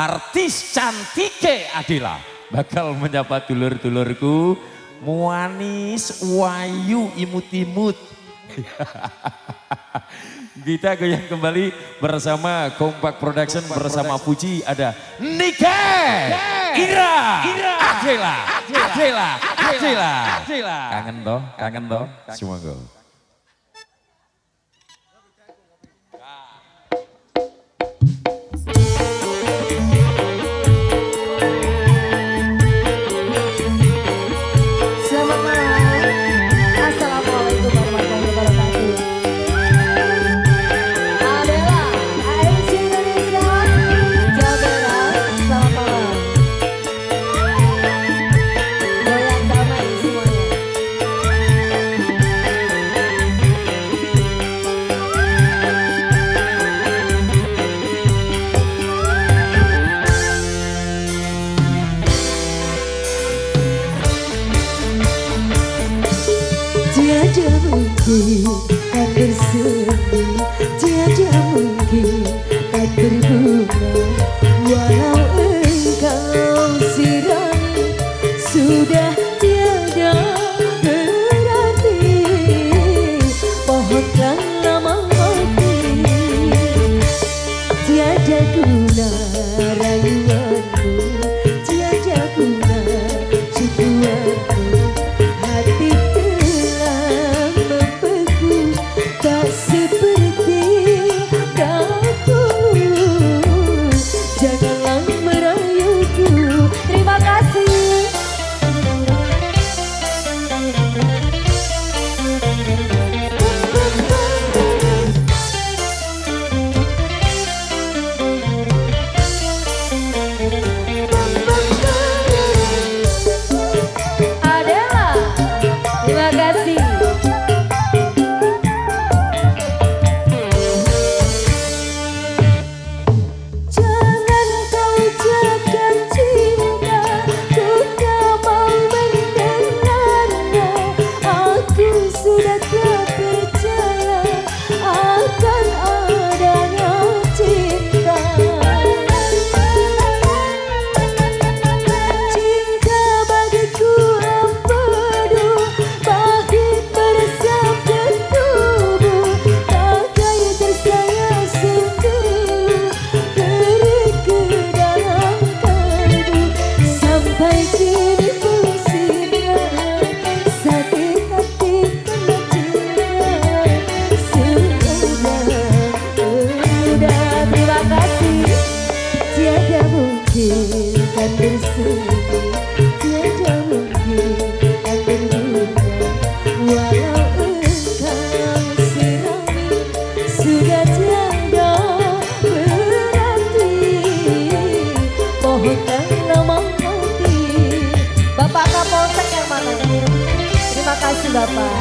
artis cantike Adila bakal menyapa dulur-dulurku muanis wayu imut-imut. Kita goyang kembali bersama Kompak Production Kompak bersama Puji ada Nike Ira Adila Adila Adila Adela. Kangen toh? Kangen toh? Semua go Aku sedih tiadamu Bapak.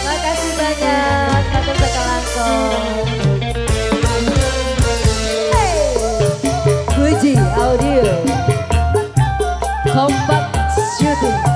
Makasih banyak Audio. Kompak Shooting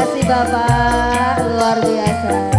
kasih Bapak, luar biasa.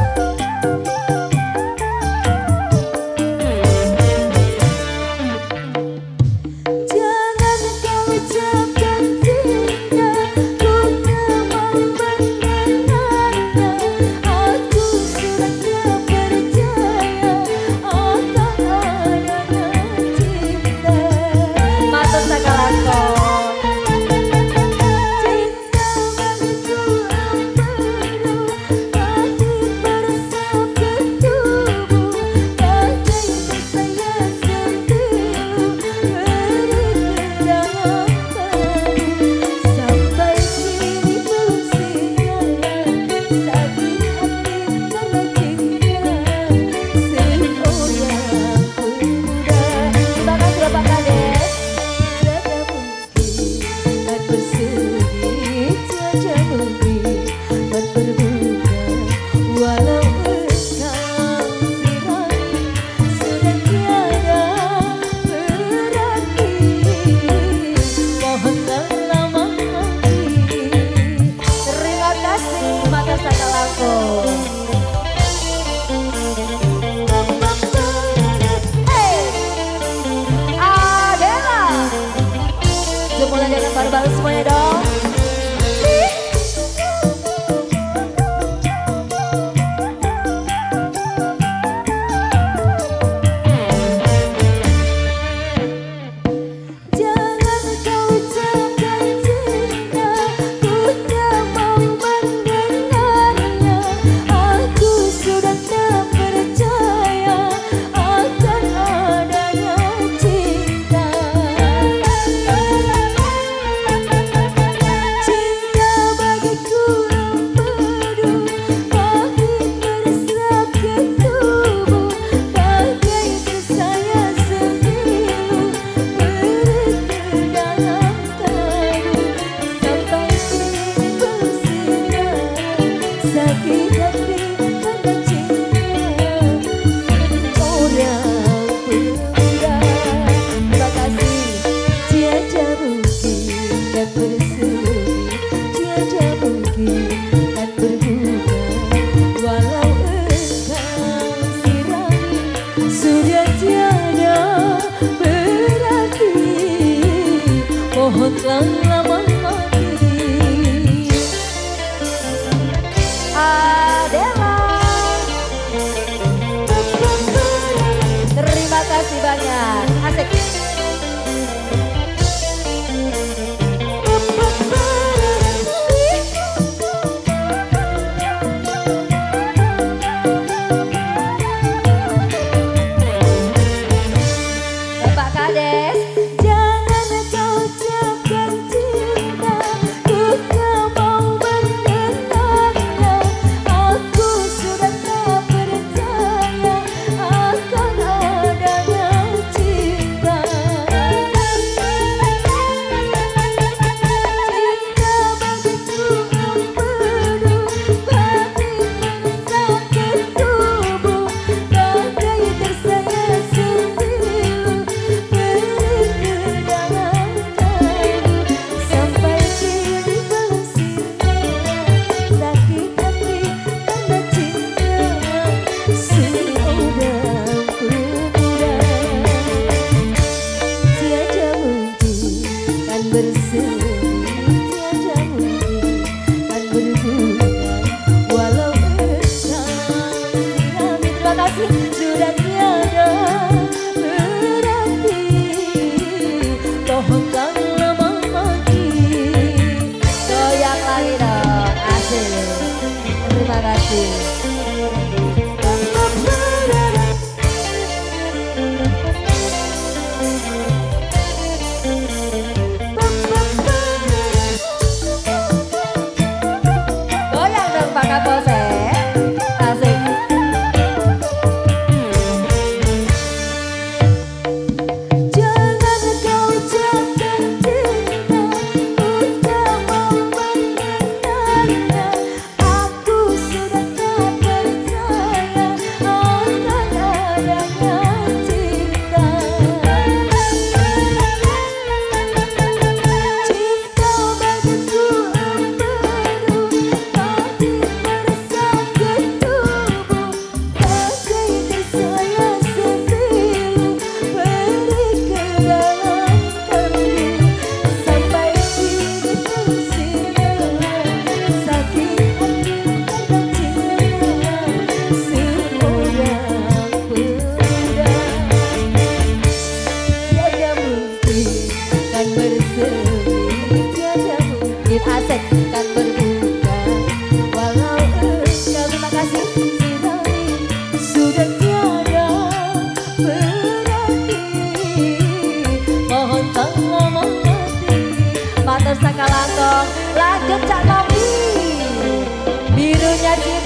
是。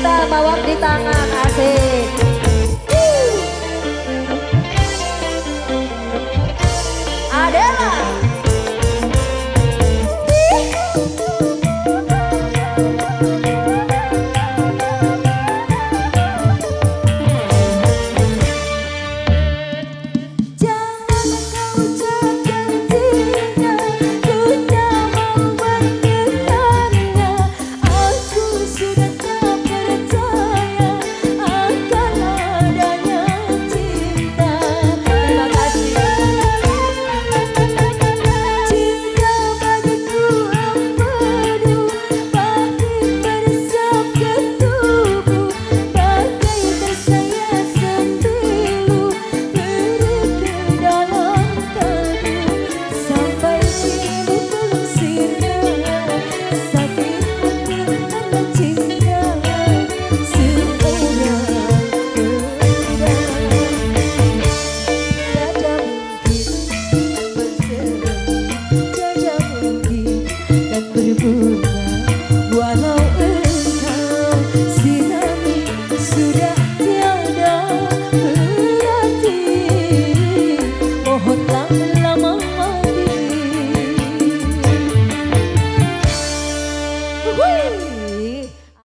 Cinta bawa di tangan asik Thank you.